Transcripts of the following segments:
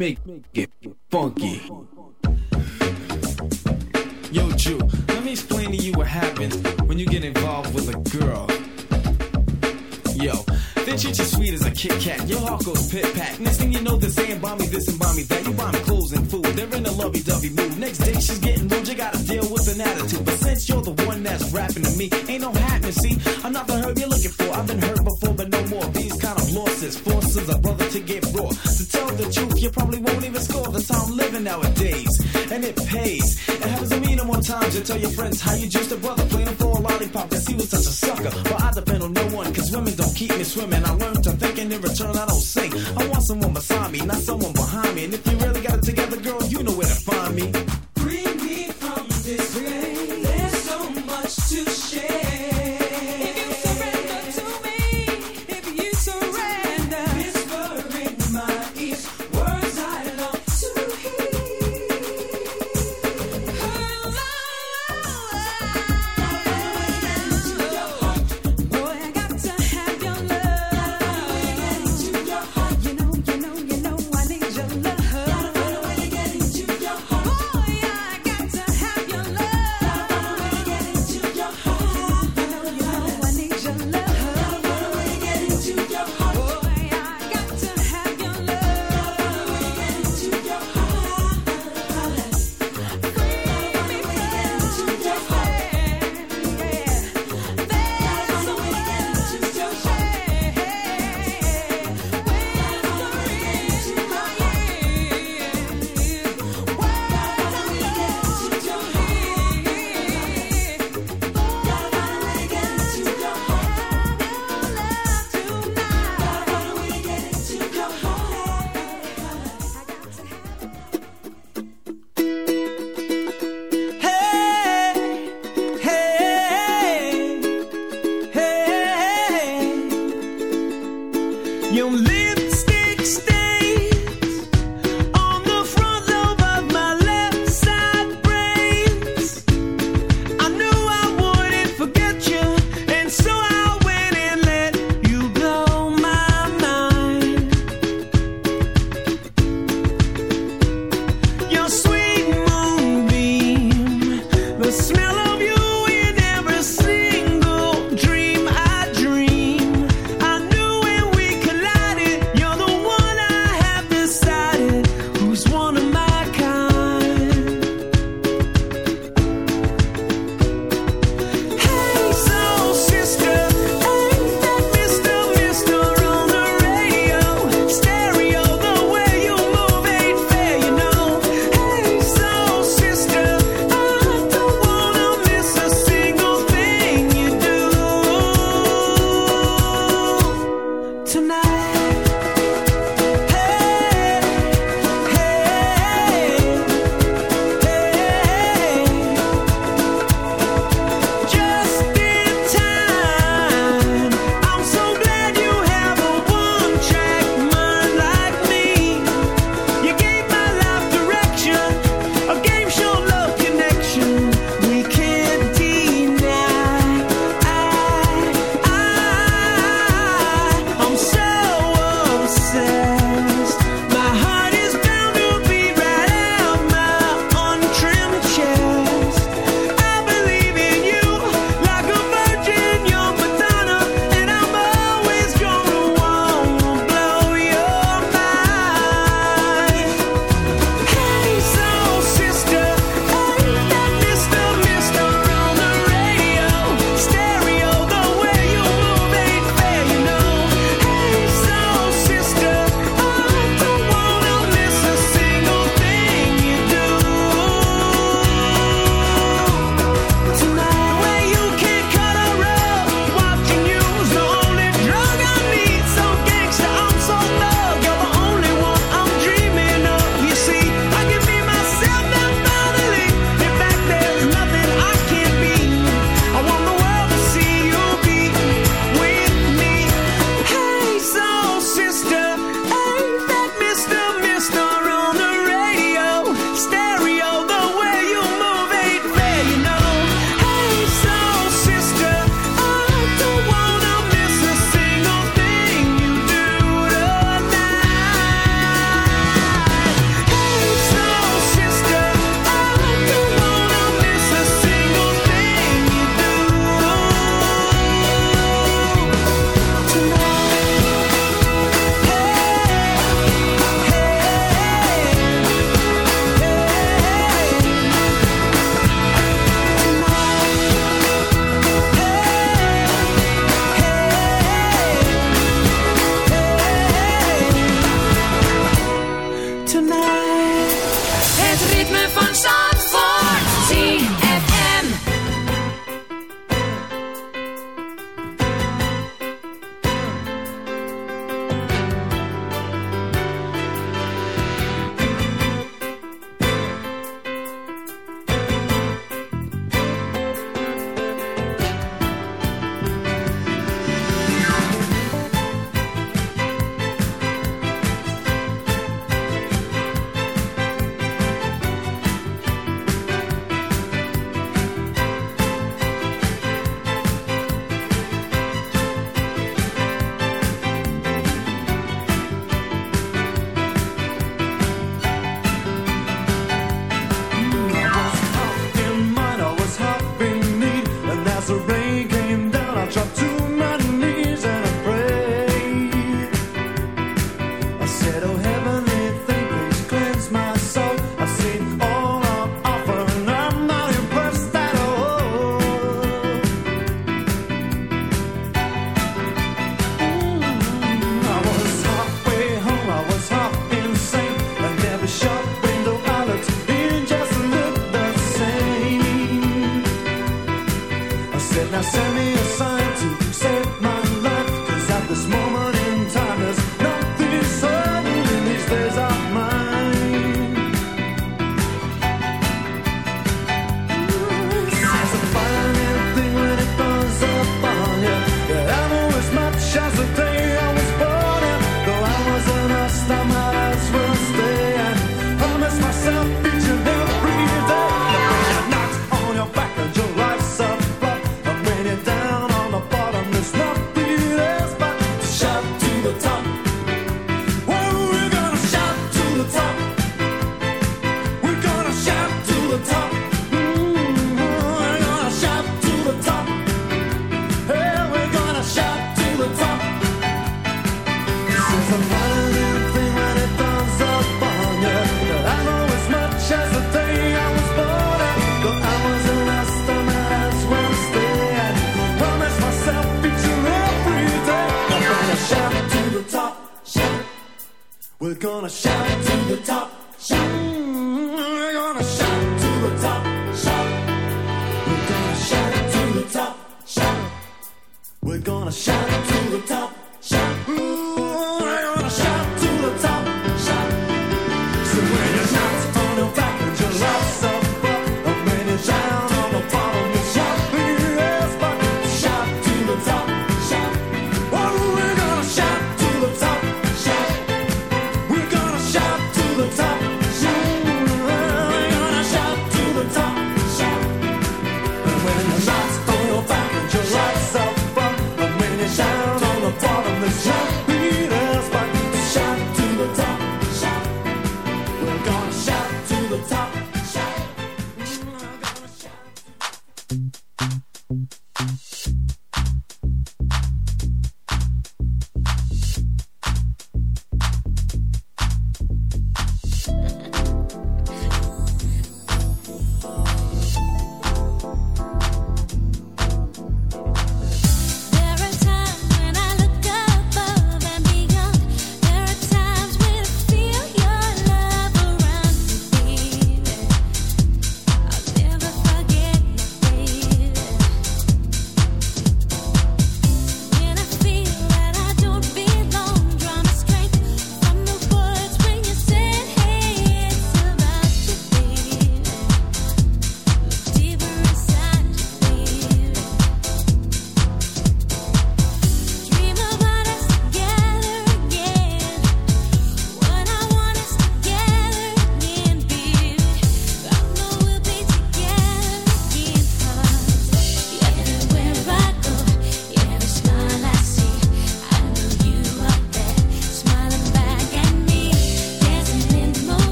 Make it funky. Yo, Jew, let me explain to you what happens when you get involved with a girl. Yo, they treat you sweet as a Kit Kat. Your heart goes pit pat. Next thing you know, they're saying, buy me this and buy me that. You buy me clothes and food. They're in a lovey dovey mood. Next day, she's getting rude. You gotta deal with an attitude. But since you're the one that's rapping to me, ain't no happening. See, I'm not the herb you're looking for. I've been nowadays. And it pays. It happens to me no more times. You tell your friends how you just a brother. Playing for a lollipop. Cause he was such a sucker. But I depend on no one. Cause women don't keep me swimming. I learned to think and in return I don't sing. I want someone beside me, not someone behind me. And if you really got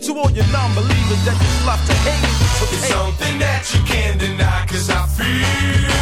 to all your non-believers that just love to hate it. It's something that you can't deny, cause I feel.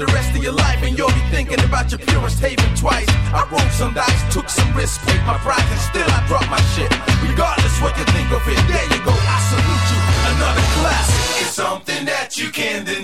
the rest of your life, and you'll be thinking about your purest haven twice. I rolled some dice, took some risks, paid my price, and still I dropped my shit. Regardless what you think of it, there you go. I salute you. Another classic It's something that you can deny.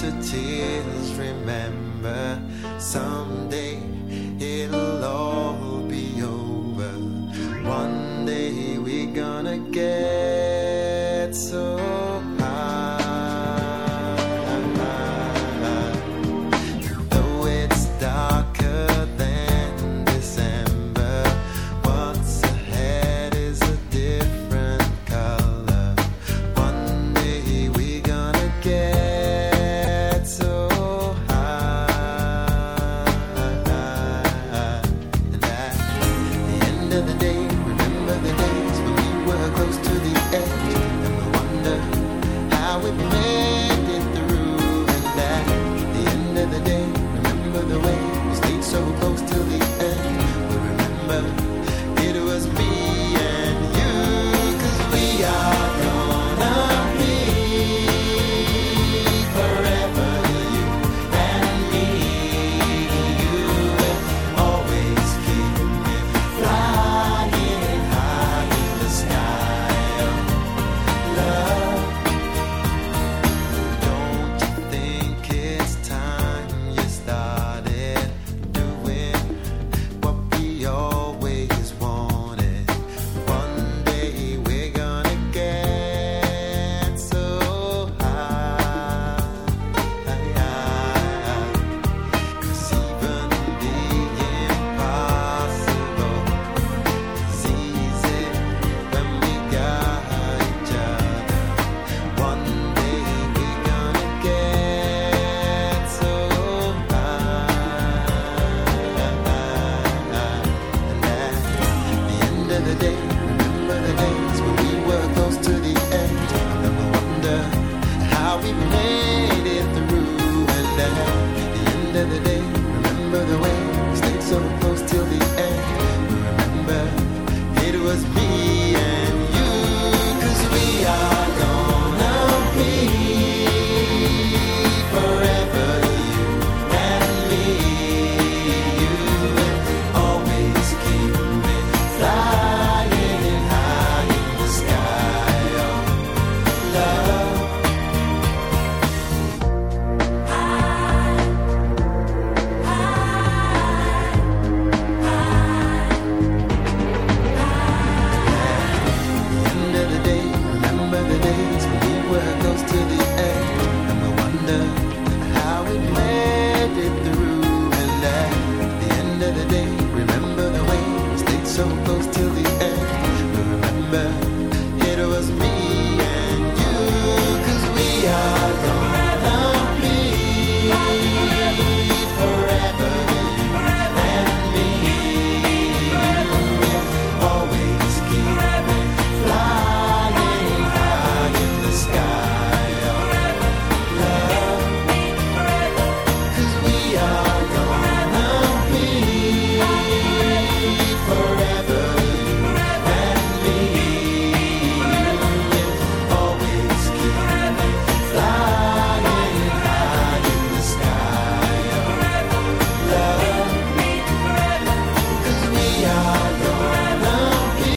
To tears. Remember, someday